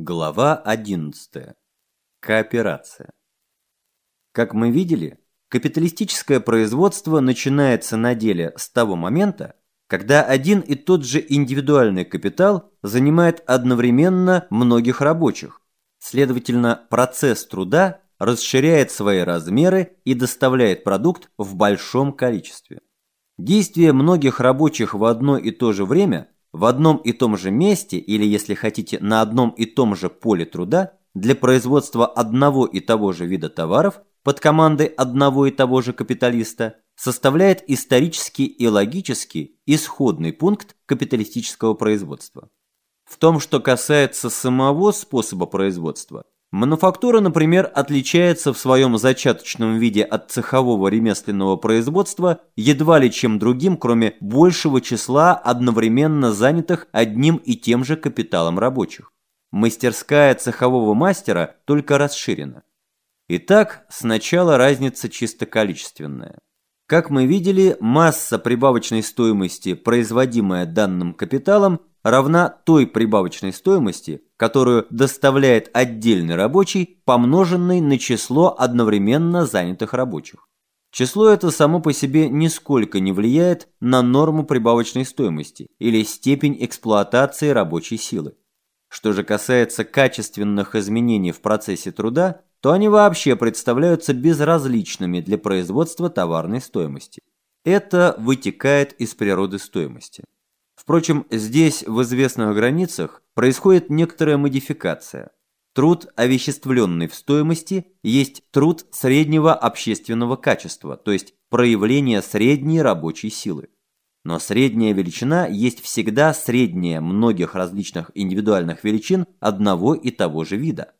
Глава 11. Кооперация. Как мы видели, капиталистическое производство начинается на деле с того момента, когда один и тот же индивидуальный капитал занимает одновременно многих рабочих. Следовательно, процесс труда расширяет свои размеры и доставляет продукт в большом количестве. Действие многих рабочих в одно и то же время – в одном и том же месте или, если хотите, на одном и том же поле труда для производства одного и того же вида товаров под командой одного и того же капиталиста составляет исторический и логический исходный пункт капиталистического производства. В том, что касается самого способа производства, Мануфактура, например, отличается в своем зачаточном виде от цехового ремесленного производства едва ли чем другим, кроме большего числа одновременно занятых одним и тем же капиталом рабочих. Мастерская цехового мастера только расширена. Итак, сначала разница чисто количественная. Как мы видели, масса прибавочной стоимости, производимая данным капиталом, равна той прибавочной стоимости, которую доставляет отдельный рабочий, помноженный на число одновременно занятых рабочих. Число это само по себе нисколько не влияет на норму прибавочной стоимости или степень эксплуатации рабочей силы. Что же касается качественных изменений в процессе труда, то они вообще представляются безразличными для производства товарной стоимости. Это вытекает из природы стоимости. Впрочем, здесь, в известных границах, происходит некоторая модификация. Труд, овеществленный в стоимости, есть труд среднего общественного качества, то есть проявление средней рабочей силы. Но средняя величина есть всегда средняя многих различных индивидуальных величин одного и того же вида.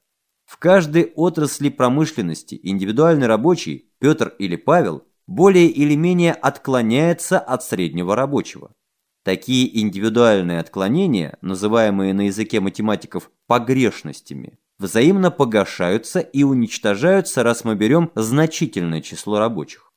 В каждой отрасли промышленности индивидуальный рабочий, Петр или Павел, более или менее отклоняется от среднего рабочего. Такие индивидуальные отклонения, называемые на языке математиков погрешностями, взаимно погашаются и уничтожаются, раз мы берем значительное число рабочих.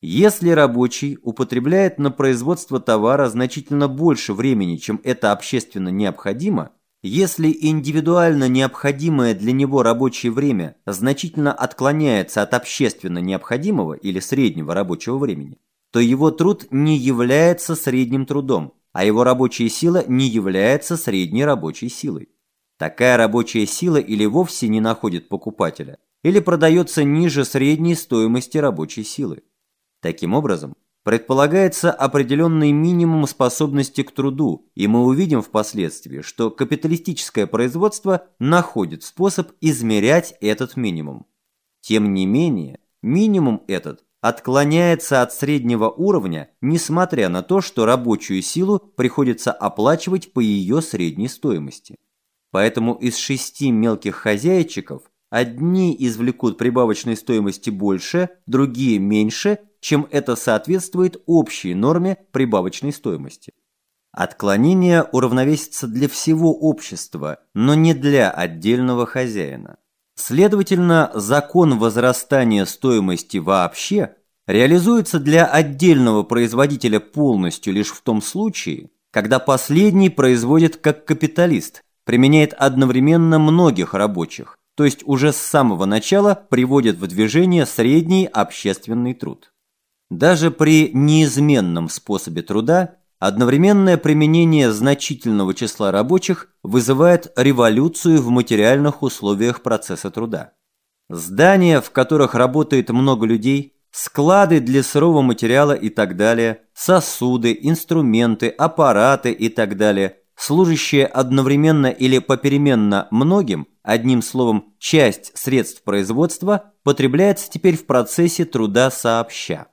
Если рабочий употребляет на производство товара значительно больше времени, чем это общественно необходимо, если индивидуально необходимое для него рабочее время значительно отклоняется от общественно необходимого или среднего рабочего времени, то его труд не является средним трудом, а его рабочая сила не является средней рабочей силой. Такая рабочая сила или вовсе не находит покупателя, или продается ниже средней стоимости рабочей силы. Таким образом, предполагается определенный минимум способности к труду, и мы увидим впоследствии, что капиталистическое производство находит способ измерять этот минимум. Тем не менее, минимум этот отклоняется от среднего уровня, несмотря на то, что рабочую силу приходится оплачивать по ее средней стоимости. Поэтому из шести мелких хозяйчиков одни извлекут прибавочной стоимости больше, другие меньше, чем это соответствует общей норме прибавочной стоимости. Отклонение уравновесится для всего общества, но не для отдельного хозяина. Следовательно, закон возрастания стоимости вообще реализуется для отдельного производителя полностью лишь в том случае, когда последний производит как капиталист, применяет одновременно многих рабочих, то есть уже с самого начала приводит в движение средний общественный труд. Даже при неизменном способе труда Одновременное применение значительного числа рабочих вызывает революцию в материальных условиях процесса труда. Здания, в которых работает много людей, склады для сырого материала и так далее, сосуды, инструменты, аппараты и так далее, служащие одновременно или попеременно многим, одним словом, часть средств производства, потребляется теперь в процессе труда сообща.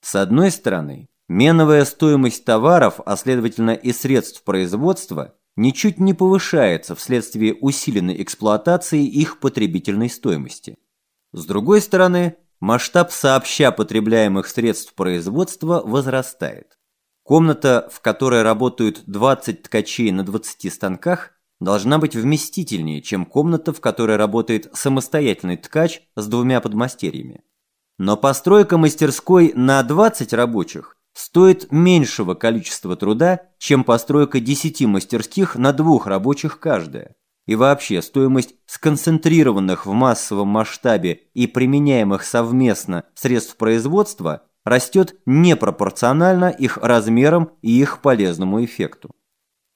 С одной стороны, Меновая стоимость товаров, а следовательно и средств производства, ничуть не повышается вследствие усиленной эксплуатации их потребительной стоимости. С другой стороны, масштаб сообща потребляемых средств производства возрастает. Комната, в которой работают 20 ткачей на 20 станках, должна быть вместительнее, чем комната, в которой работает самостоятельный ткач с двумя подмастерьями. Но постройка мастерской на 20 рабочих стоит меньшего количества труда, чем постройка 10 мастерских на двух рабочих каждая. и вообще стоимость сконцентрированных в массовом масштабе и применяемых совместно средств производства растет непропорционально их размерам и их полезному эффекту.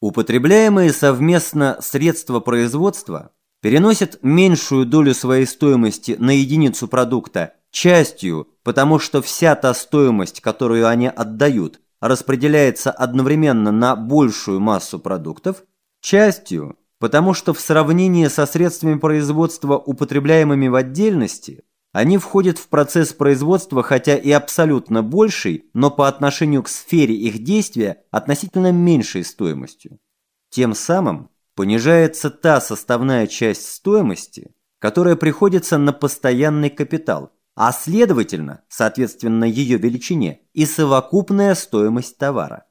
Употребляемые совместно средства производства переносят меньшую долю своей стоимости на единицу продукта частью, потому что вся та стоимость, которую они отдают, распределяется одновременно на большую массу продуктов, частью, потому что в сравнении со средствами производства, употребляемыми в отдельности, они входят в процесс производства, хотя и абсолютно большей, но по отношению к сфере их действия относительно меньшей стоимостью. Тем самым понижается та составная часть стоимости, которая приходится на постоянный капитал, а следовательно, соответственно ее величине, и совокупная стоимость товара.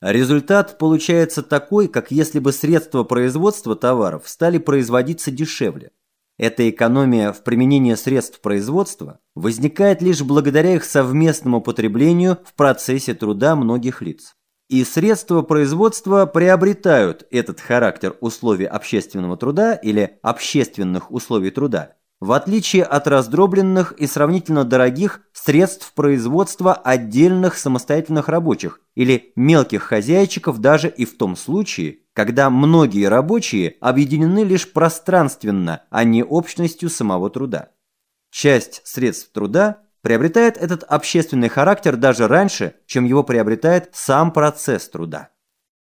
Результат получается такой, как если бы средства производства товаров стали производиться дешевле. Эта экономия в применении средств производства возникает лишь благодаря их совместному потреблению в процессе труда многих лиц. И средства производства приобретают этот характер условий общественного труда или общественных условий труда, в отличие от раздробленных и сравнительно дорогих средств производства отдельных самостоятельных рабочих или мелких хозяйчиков даже и в том случае, когда многие рабочие объединены лишь пространственно, а не общностью самого труда. Часть средств труда приобретает этот общественный характер даже раньше, чем его приобретает сам процесс труда.